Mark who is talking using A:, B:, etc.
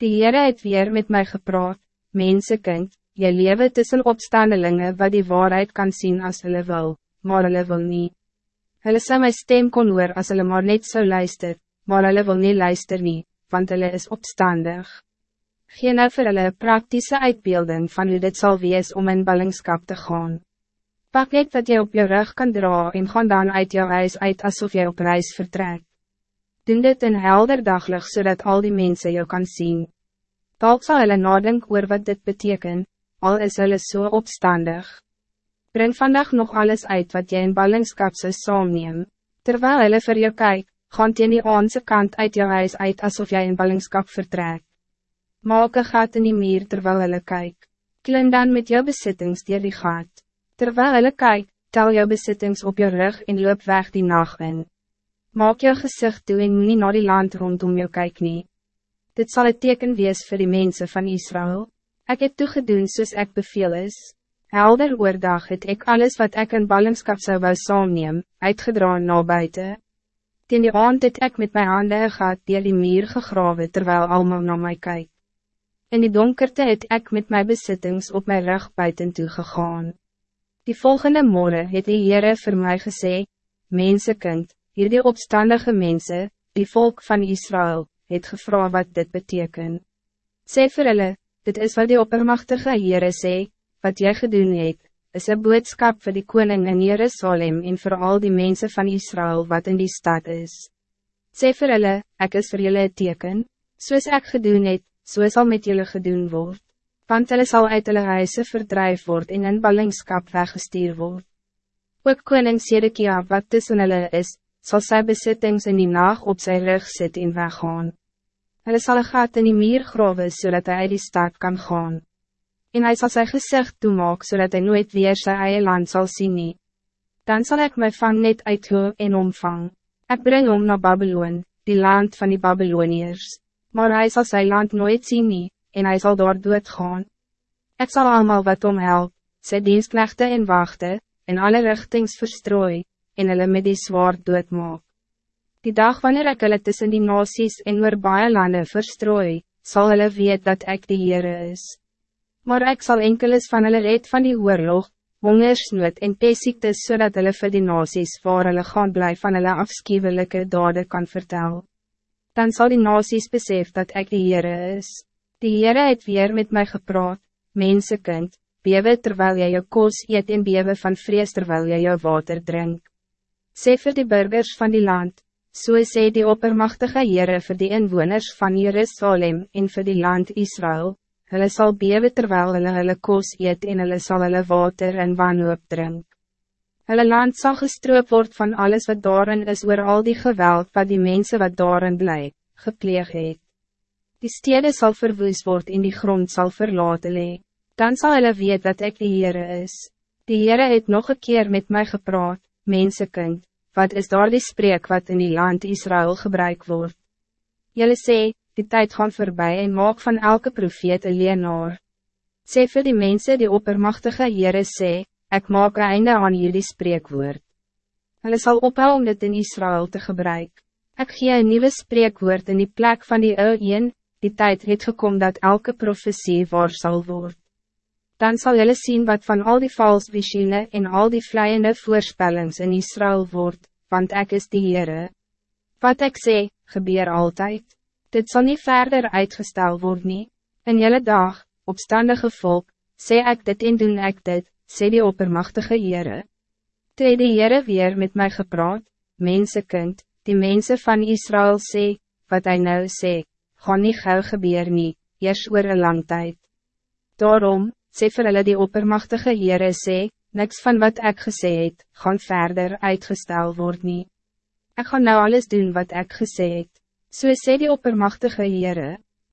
A: Die Heere het weer met mij gepraat, mensenkind, jy lewe tussen opstandelingen wat die waarheid kan zien als hulle wil, maar hulle wil niet. Hulle sal my stem kon hoor as hulle maar net zou luister, maar hulle wil niet luister nie, want hulle is opstandig. Geen nou vir hulle praktische uitbeelding van hoe dit zal wees om in ballingskap te gaan. Pak net wat jy op je rug kan dra en gaan dan uit jou huis uit alsof jy op reis vertrek. Doen dit in helder daglig zodat al die mensen jou kan zien. Talk zal hulle nadink oor wat dit betekent, al is hulle so opstandig. Breng vandaag nog alles uit wat jy in ballingskap zou saamneem. Terwijl hulle vir jou kyk, gaan teen die aanse kant uit jou huis uit alsof jy in ballingskap vertrek. Maak een gat in die muur terwijl hulle kyk. Klim dan met jou besittings dier die gat. Terwijl hulle kyk, tel jou besittings op jou rug en loop weg die nacht in. Maak jou gezicht toe en nie naar die land rondom jou kyk nie. Dit zal het teken wees voor die mensen van Israël. Ik heb toegedoen soos ek beveel is. Helder oordag het ik alles wat ik in ballingskap zou wou saamneem, uitgedraan na buiten. Tien die aand het ek met mijn handen gaat die die muur gegrawe terwijl allemaal naar mij kijkt. In die donkerte het ik met mijn bezittings op mijn rug buiten toe gegaan. Die volgende morgen het die Heere vir my gesê, Mensenkind, hierdie opstandige mensen, die volk van Israël, het gevra wat dit betekent. Sê vir hulle, dit is wat die oppermachtige Heere sê, wat jy gedoen het, is een boodskap voor die koning in Jerusalem en voor al die mensen van Israël wat in die stad is. Sê vir hulle, ek is vir julle teken, soos ek gedoen het, so sal met jullie gedoen word, want hulle sal uit hulle huise verdrijf word en in ballingskap weggestuur word. Ook koning Sedekia wat tussen hulle is, zal sy besittings in die nacht op zijn rug sit en weggaan. Hulle sal een gat in die muur grawe zodat hij uit die stad kan gaan. En hij zal zijn gezicht toemaak zodat hij nooit weer zijn eie land zal zien nie. Dan zal ik my vang net uithoor en omvang. Ik breng om naar Babylon, die land van die Babyloniërs maar hij zal zijn land nooit zien nie, en hij zal door dood gaan. Ik zal allemaal wat omhelp, sy dienstknechte en wachten, in alle richtings verstrooi, en hulle met die zwaard doodmaak. Die dag wanneer ik hulle tussen die nasies en oor baie lande verstrooi, zal hulle weet dat ik de Heere is. Maar ik zal enkeles van hulle red van die oorlog, hongersnood en peesiektes, zodat hulle vir die nasies waar hulle gaan bly van hulle afschuwelijke dade kan vertellen dan zal die nasies besef dat ik de Heere is. Die Heere het weer met mij gepraat, mensenkind, bewe terwijl jy jou koos eet en bewe van vrees terwijl jy jou water drink. Sê vir die burgers van die land, so sê die oppermachtige Heere vir die inwoners van Jerusalem en vir die land Israël, hulle sal bewe terwijl hulle hulle koos eet en hulle sal hulle water en wanhoop drink. Hulle land zal gestroop word van alles wat daarin is oor al die geweld wat die mensen wat daarin bly, gepleeg het. Die stede zal verwoes word en die grond zal verlaten lee. Dan zal hulle weet dat ik de Heere is. Die Heere het nog een keer met mij gepraat, mensenkind, wat is daar die spreek wat in die land Israël gebruik wordt. Julle sê, die tijd gaan voorbij en maak van elke profeet een leenaar. Sê vir die mensen die oppermachtige Heere sê, Ik maak een einde aan jullie spreekwoord. Hulle sal ophou om dit in Israël te gebruiken. Ik gee een nieuwe spreekwoord in die plek van die ou een, die tijd het gekom dat elke profetie waar zal worden. Dan zal jullie zien wat van al die vals visioene en al die vleiende voorspellings in Israël wordt, want ik is die Heere. Wat ik zeg, gebeur altijd. Dit zal niet verder uitgesteld worden. In jullie dag, opstandige volk, sê ik dit en doen ik dit, sê die oppermachtige Heere. Toe het die Heere weer met mij gepraat, mensenkind, die mensen van Israël sê, wat hij nou sê, gaan nie gauw gebeur nie, eers oor een lang tijd. Daarom, sê vir hulle die oppermachtige Heere sê, niks van wat ik gesê het, gaan verder uitgestel word nie. Ek gaan nou alles doen wat ik gesê het, so sê die oppermachtige Heere,